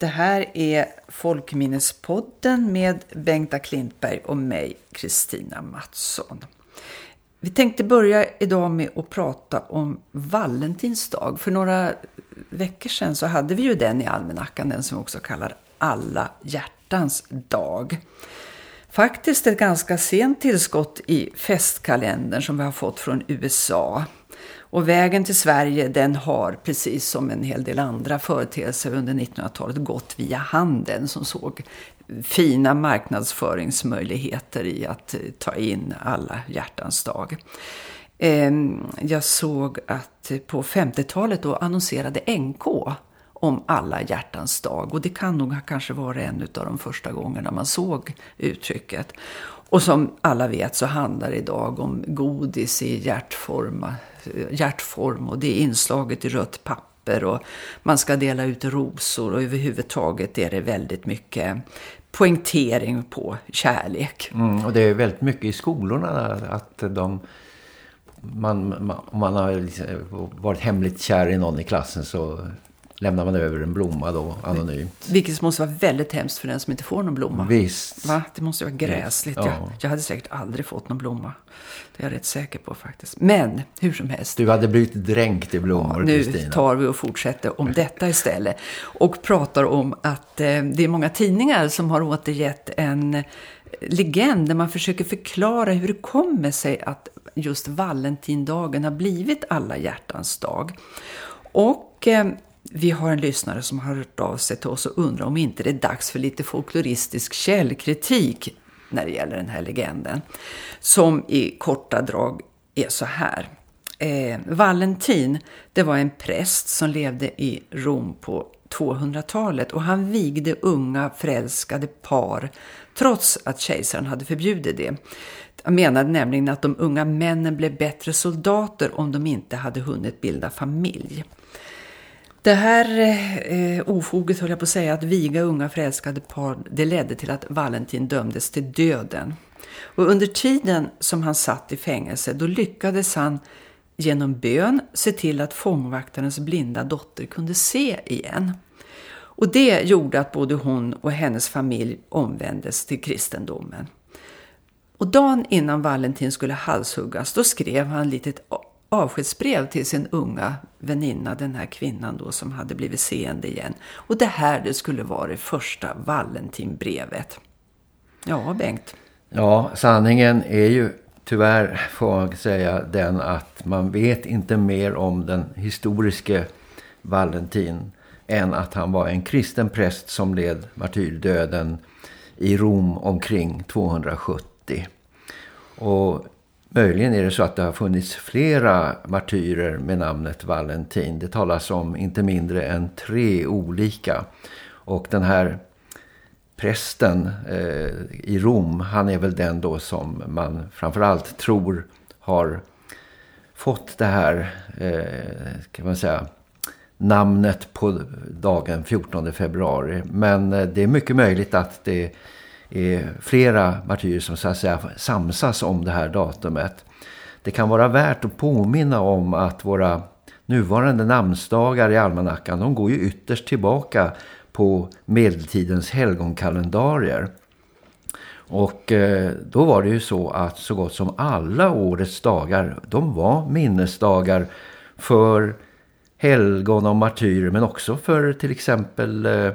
Det här är Folkminnespodden med Bengta Klintberg och mig, Kristina Mattsson. Vi tänkte börja idag med att prata om Valentinsdag. För några veckor sedan så hade vi ju den i almanackan, den som också kallar alla hjärtans dag. Faktiskt ett ganska sent tillskott i festkalendern som vi har fått från USA. Och vägen till Sverige den har precis som en hel del andra företeelser under 1900-talet gått via handeln som såg fina marknadsföringsmöjligheter i att eh, ta in alla hjärtans dag. Ehm, jag såg att på 50-talet då annonserade NK om alla hjärtans dag. Och det kan nog kanske vara en av de första gångerna man såg uttrycket. Och som alla vet så handlar det idag om godis i hjärtform, hjärtform och det är inslaget i rött papper och man ska dela ut rosor och överhuvudtaget är det väldigt mycket poängtering på kärlek. Mm, och det är väldigt mycket i skolorna att de man, man, om man har liksom varit hemligt kär i någon i klassen så lämnar man över en blomma då anonymt. Vilket måste vara väldigt hemskt för den som inte får någon blomma. Visst. Va? Det måste vara gräsligt. Ja. Jag, jag hade säkert aldrig fått någon blomma. Det är jag rätt säker på faktiskt. Men hur som helst. Du hade blivit dränkt i blommor, Nu Kristina. tar vi och fortsätter om detta istället. Och pratar om att eh, det är många tidningar som har återgett en legend där man försöker förklara hur det kommer sig att just Valentindagen har blivit alla hjärtans dag. Och eh, vi har en lyssnare som har hört av sig till oss och undrar om inte det är dags för lite folkloristisk källkritik när det gäller den här legenden. Som i korta drag är så här. Eh, Valentin, det var en präst som levde i Rom på 200-talet och han vigde unga förälskade par trots att kejsaren hade förbjudit det. Han menade nämligen att de unga männen blev bättre soldater om de inte hade hunnit bilda familj. Det här eh, ofoget höll jag på att säga att viga unga förälskade par det ledde till att Valentin dömdes till döden. Och under tiden som han satt i fängelse då lyckades han genom bön se till att fångvaktarens blinda dotter kunde se igen. Och det gjorde att både hon och hennes familj omvändes till kristendomen. Och dagen innan Valentin skulle halshuggas då skrev han ett litet avskedsbrev till sin unga väninna, den här kvinnan då som hade blivit seende igen. Och det här det skulle vara det första Valentinbrevet. Ja, Bengt. Ja, sanningen är ju tyvärr får man säga den att man vet inte mer om den historiske Valentin än att han var en kristen präst som led martyrdöden i Rom omkring 270. Och möjligen är det så att det har funnits flera martyrer med namnet Valentin. Det talas om inte mindre än tre olika. Och den här prästen eh, i Rom, han är väl den då som man framförallt tror har fått det här, eh, kan man säga, namnet på dagen 14 februari. Men eh, det är mycket möjligt att det är flera martyrer som så att säga samsas om det här datumet. Det kan vara värt att påminna om att våra nuvarande namnsdagar i almanackan, de går ju ytterst tillbaka på medeltidens helgonkalendarier. Och eh, då var det ju så att så gott som alla årets dagar, de var minnesdagar för helgon och martyrer men också för till exempel eh,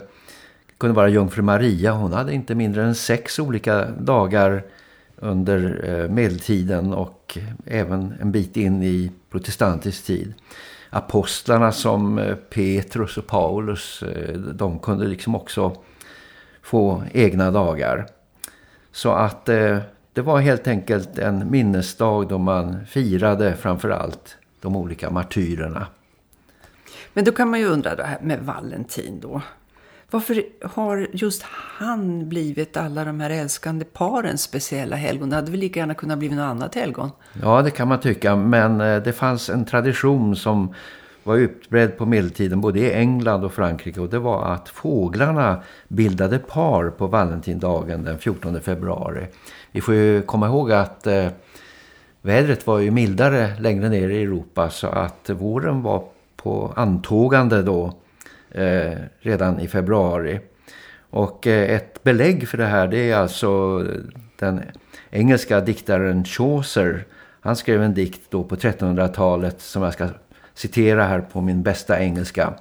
kunde vara jungfru Maria. Hon hade inte mindre än sex olika dagar under eh, medeltiden och även en bit in i protestantisk tid. Apostlarna som eh, Petrus och Paulus, eh, de kunde liksom också få egna dagar. Så att det var helt enkelt en minnesdag då man firade framförallt de olika martyrerna. Men då kan man ju undra det här med Valentin då. Varför har just han blivit alla de här älskande parens speciella helgon? Det hade väl lika gärna kunnat bli något annat helgon? Ja, det kan man tycka. Men eh, det fanns en tradition som var utbredd på medeltiden både i England och Frankrike. Och det var att fåglarna bildade par på Valentindagen den 14 februari. Vi får ju komma ihåg att eh, vädret var ju mildare längre ner i Europa. Så att våren var på antågande då eh, redan i februari. Och eh, ett belägg för det här det är alltså den engelska diktaren Chaucer. Han skrev en dikt då på 1300-talet som jag ska citera här på min bästa engelska.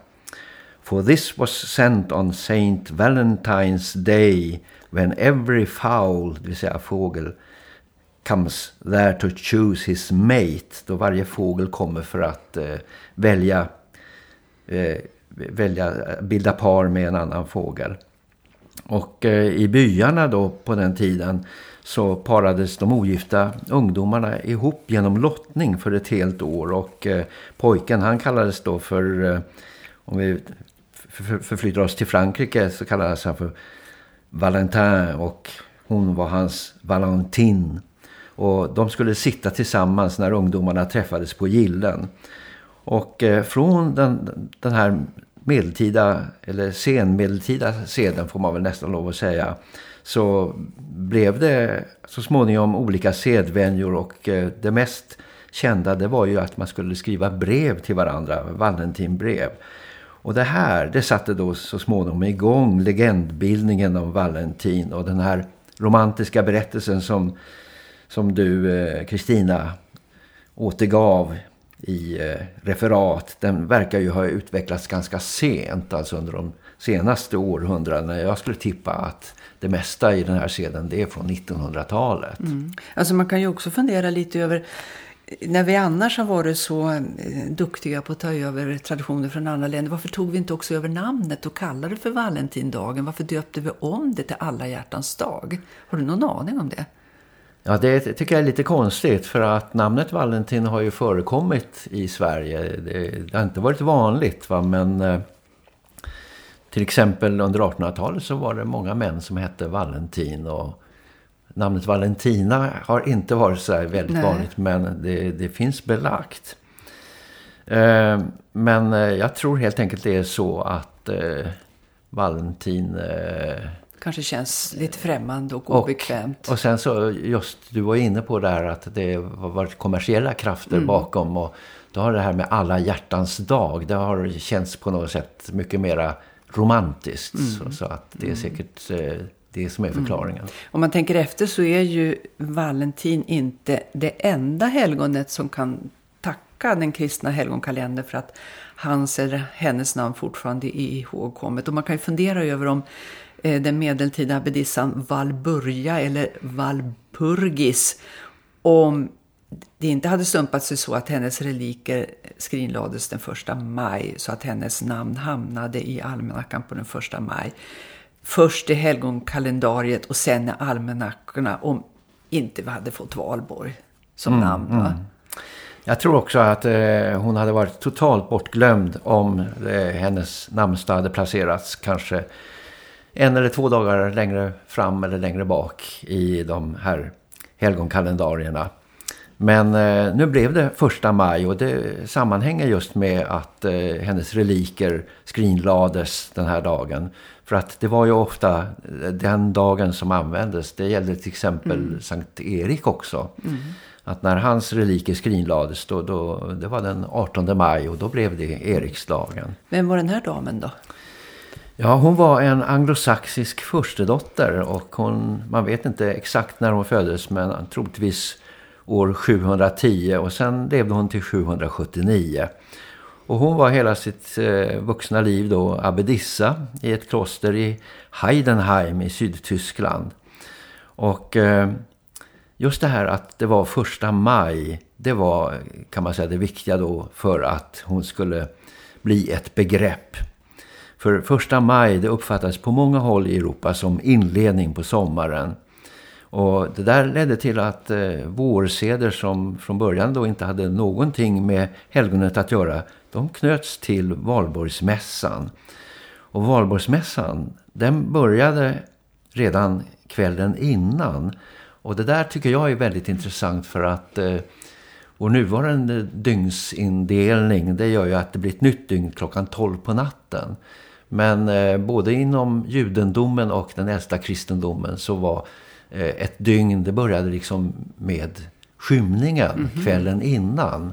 For this was sent on Saint Valentine's Day when every fowl, det vill säga fågel, comes there to choose his mate. Då varje fågel kommer för att eh, välja, eh, välja, bilda par med en annan fågel. Och eh, i byarna då på den tiden så parades de ogifta ungdomarna ihop genom lottning för ett helt år. Och eh, pojken han kallades då för, eh, om vi förflyttar oss till Frankrike så kallades han för Valentin och hon var hans Valentin. Och de skulle sitta tillsammans när ungdomarna träffades på gillen. Och eh, från den, den här medeltida eller senmedeltida seden får man väl nästan lov att säga så blev det så småningom olika sedvänjor och eh, det mest kända det var ju att man skulle skriva brev till varandra, Valentinbrev. Och det här, det satte då så småningom igång legendbildningen om Valentin och den här romantiska berättelsen som, som du, eh, Kristina, återgav i eh, referat. Den verkar ju ha utvecklats ganska sent, alltså under de senaste århundradena. Jag skulle tippa att det mesta i den här sedeln det är från 1900-talet. Mm. Alltså man kan ju också fundera lite över eh, när vi annars har varit så eh, duktiga på att ta över traditioner från andra länder, varför tog vi inte också över namnet och kallade det för Valentindagen? Varför döpte vi om det till Alla hjärtans dag? Har du någon aning om det? Ja, det tycker jag är lite konstigt för att namnet Valentin har ju förekommit i Sverige. Det, har inte varit vanligt va, men eh, till exempel under 1800-talet så var det många män som hette Valentin och namnet Valentina har inte varit så väldigt Nej. vanligt men det, det finns belagt. Eh, men eh, jag tror helt enkelt det är så att eh, Valentin... Eh, Kanske känns lite främmande och obekvämt. Och, och sen så just, du var inne på där att det har varit kommersiella krafter mm. bakom och då har det här med alla hjärtans dag, det har känts på något sätt mycket mera romantiskt. Mm. Så, så, att det är mm. säkert eh, det som är mm. förklaringen. Mm. Om man tänker efter så är ju Valentin inte det enda helgonet som kan tacka den kristna helgonkalendern för att hans eller hennes namn fortfarande är ihågkommet. Och man kan ju fundera över om den medeltida abbedissan Valburga eller Valpurgis om det inte hade stumpat sig så att hennes reliker skrinlades den första maj så att hennes namn hamnade i almanackan på den första maj. Först i helgonkalendariet och sen i almanackorna om inte vi hade fått Valborg som mm, namn. Mm. Jag tror också att eh, hon hade varit totalt bortglömd om eh, hennes namnsdag hade placerats kanske en eller två dagar längre fram eller längre bak i de här helgonkalendarierna. Men eh, nu blev det första maj och det sammanhänger just med att eh, hennes reliker skrinlades den här dagen. För att det var ju ofta den dagen som användes. Det gällde till exempel mm. Sankt Erik också. Mm. Att när hans reliker skrinlades då, då, det var den 18 maj och då blev det Eriksdagen. Vem var den här damen då? Ja, hon var en anglosaxisk förstedotter och hon, man vet inte exakt när hon föddes men troligtvis år 710 och sen levde hon till 779. Och hon var hela sitt eh, vuxna liv då abbedissa i ett kloster i Heidenheim i Sydtyskland. Och eh, just det här att det var första maj, det var kan man säga det viktiga då för att hon skulle bli ett begrepp. För första maj det uppfattades på många håll i Europa som inledning på sommaren. Och det där ledde till att eh, vårseder som från början då inte hade någonting med helgonet att göra, de knöts till Valborgsmässan. Och Valborgsmässan, den började redan kvällen innan. Och det där tycker jag är väldigt intressant för att eh, vår nuvarande dygnsindelning det gör ju att det blir ett nytt dygn klockan 12 på natten. Men eh, både inom judendomen och den äldsta kristendomen så var Eh, ett dygn, det började liksom med skymningen mm -hmm. kvällen innan.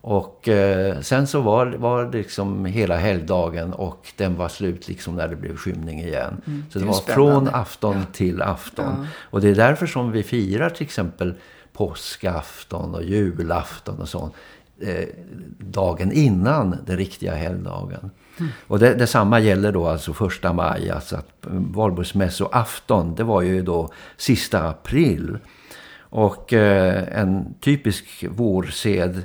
Och eh, sen så var, var det liksom hela helgdagen och den var slut liksom när det blev skymning igen. Mm, så det, det var spännande. från afton ja. till afton. Ja. Och det är därför som vi firar till exempel påskafton och julafton och sånt. Eh, dagen innan den riktiga helgdagen. Mm. Och det, detsamma gäller då alltså första maj, alltså att eh, valborgsmässoafton, det var ju då sista april. Och eh, en typisk vårsed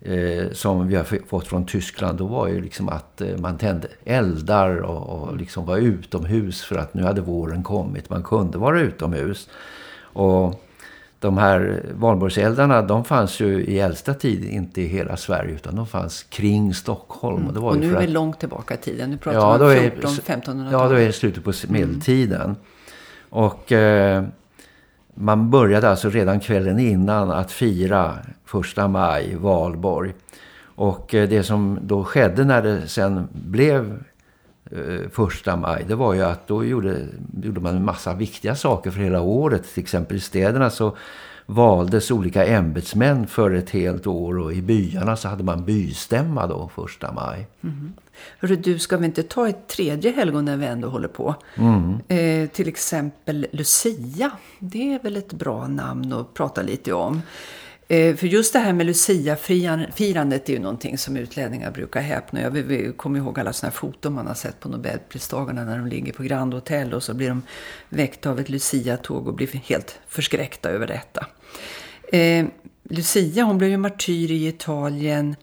eh, som vi har fått från Tyskland då var ju liksom att eh, man tände eldar och, och liksom var utomhus för att nu hade våren kommit. Man kunde vara utomhus. Och de här valborgseldarna de fanns ju i äldsta tid inte i hela Sverige utan de fanns kring Stockholm. Mm. Och, det var och nu är vi långt tillbaka i tiden. Nu pratar ja, vi om 14-1500-talet. Ja, då är det slutet på medeltiden. Mm. Och eh, man började alltså redan kvällen innan att fira första maj, valborg. Och eh, det som då skedde när det sen blev första maj, det var ju att då gjorde, gjorde man en massa viktiga saker för hela året. Till exempel i städerna så valdes olika ämbetsmän för ett helt år och i byarna så hade man bystämma då första maj. Mm. Hörru, du ska vi inte ta ett tredje helgon när vi ändå håller på? Mm. Eh, till exempel Lucia. Det är väl ett bra namn att prata lite om. Eh, för just det här med Lucia-firandet är ju någonting som utlänningar brukar häpna. Jag kommer ihåg alla sådana här foton man har sett på Nobelpristagarna när de ligger på Grand Hotel och så blir de väckta av ett Lucia-tåg och blir helt förskräckta över detta. Eh, Lucia hon blev ju martyr i Italien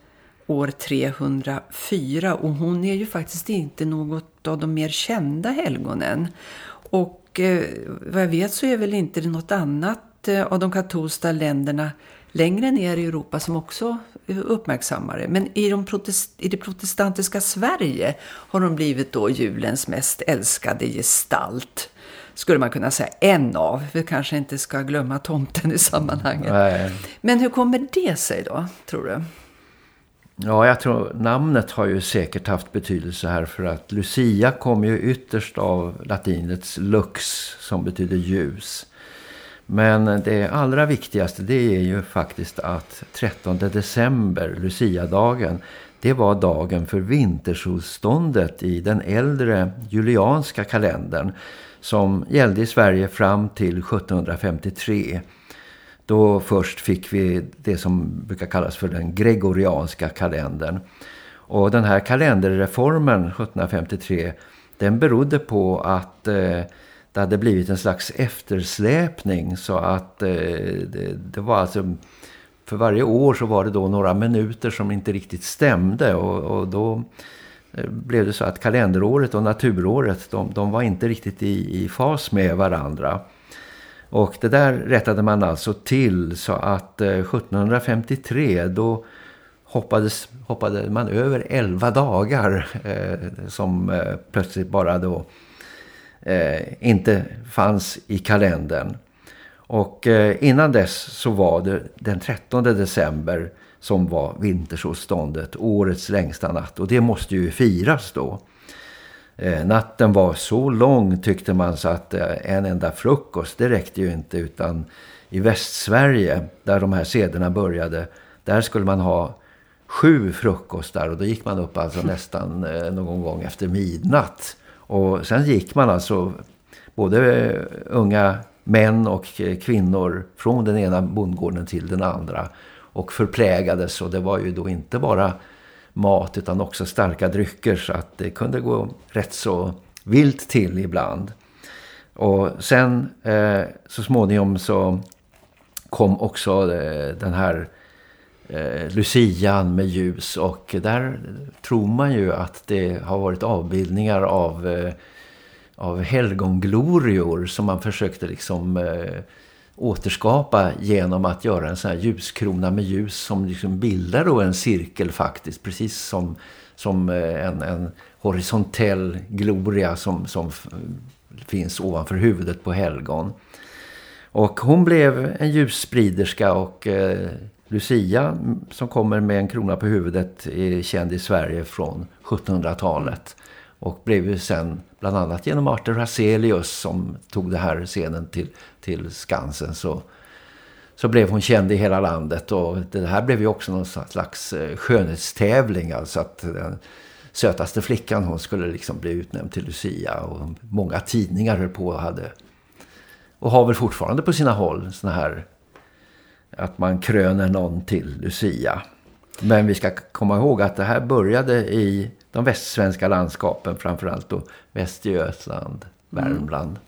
år 304 och hon är ju faktiskt inte något av de mer kända helgonen. Och eh, vad jag vet så är väl inte det något annat eh, av de katolska länderna längre ner i Europa som också uppmärksammar det. Men i, de protest, i det protestantiska Sverige har de blivit då julens mest älskade gestalt. Skulle man kunna säga en av. Vi kanske inte ska glömma tomten i sammanhanget. Nej. Men hur kommer det sig då, tror du? Ja, jag tror namnet har ju säkert haft betydelse här för att Lucia kommer ju ytterst av latinets lux som betyder ljus. Men det allra viktigaste det är ju faktiskt att 13 december, Lucia-dagen, det var dagen för vintersolståndet i den äldre julianska kalendern som gällde i Sverige fram till 1753. Då först fick vi det som brukar kallas för den gregorianska kalendern. Och den här kalenderreformen 1753 den berodde på att eh, det hade blivit en slags eftersläpning så att eh, det, det, var alltså för varje år så var det då några minuter som inte riktigt stämde och, och då eh, blev det så att kalenderåret och naturåret de, de var inte riktigt i, i fas med varandra. Och det där rättade man alltså till så att eh, 1753 då hoppades, hoppade man över 11 dagar eh, som eh, plötsligt bara då eh, inte fanns i kalendern. Och eh, innan dess så var det den 13 december som var vintersolståndet, årets längsta natt. Och det måste ju firas då. Eh, natten var så lång tyckte man så att eh, en enda frukost det räckte ju inte utan i Västsverige där de här sederna började där skulle man ha sju frukostar och då gick man upp alltså nästan eh, någon gång efter midnatt. Och sen gick man alltså både unga män och kvinnor från den ena bondgården till den andra och förplägades och det var ju då inte bara mat utan också starka drycker så att det kunde gå rätt så vilt till ibland. Och sen eh, så småningom så kom också eh, den här eh, Lucian med ljus och där tror man ju att det har varit avbildningar av, eh, av helgonglorior som man försökte liksom eh, återskapa genom att göra en sån här ljuskrona med ljus som liksom bildar då en cirkel faktiskt, precis som, som eh, en, en horisontell gloria som, som finns ovanför huvudet på helgon. Och hon blev en ljusspriderska och eh, Lucia som kommer med en krona på huvudet är känd i Sverige från 1700-talet. Och blev ju sen bland annat genom Arthur Hazelius som tog det här scenen till, till Skansen. Så, så blev hon känd i hela landet. Och det här blev ju också någon slags eh, skönhetstävling. Alltså att den sötaste flickan hon skulle liksom bli utnämnd till Lucia. Och många tidningar höll på och hade och har väl fortfarande på sina håll såna här att man kröner någon till Lucia. Men vi ska komma ihåg att det här började i de västsvenska landskapen, framförallt då Västergötland, Värmland. Mm.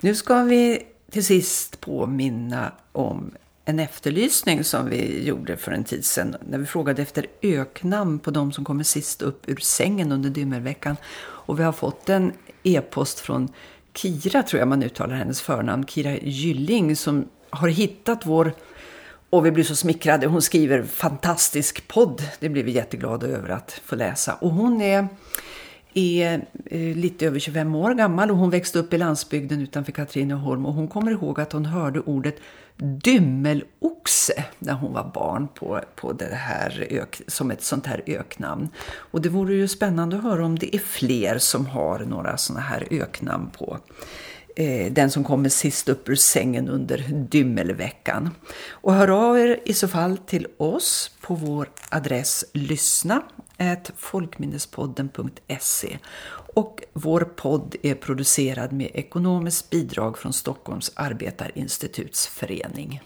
Nu ska vi till sist påminna om en efterlysning som vi gjorde för en tid sedan när vi frågade efter öknamn på de som kommer sist upp ur sängen under dymmerveckan. Och vi har fått en e-post från Kira, tror jag man uttalar hennes förnamn, Kira Gylling som har hittat vår och vi blir så smickrade. Hon skriver fantastisk podd. Det blir vi jätteglada över att få läsa. Och hon är, är eh, lite över 25 år gammal och hon växte upp i landsbygden utanför Katrineholm. Och hon kommer ihåg att hon hörde ordet dymmeloxe när hon var barn på, på det här ök, som ett sånt här öknamn. Och det vore ju spännande att höra om det är fler som har några såna här öknamn på Eh, den som kommer sist upp ur sängen under dymmelveckan. Och hör av er i så fall till oss på vår adress lyssna folkminnespodden.se och vår podd är producerad med ekonomiskt bidrag från Stockholms arbetarinstitutsförening.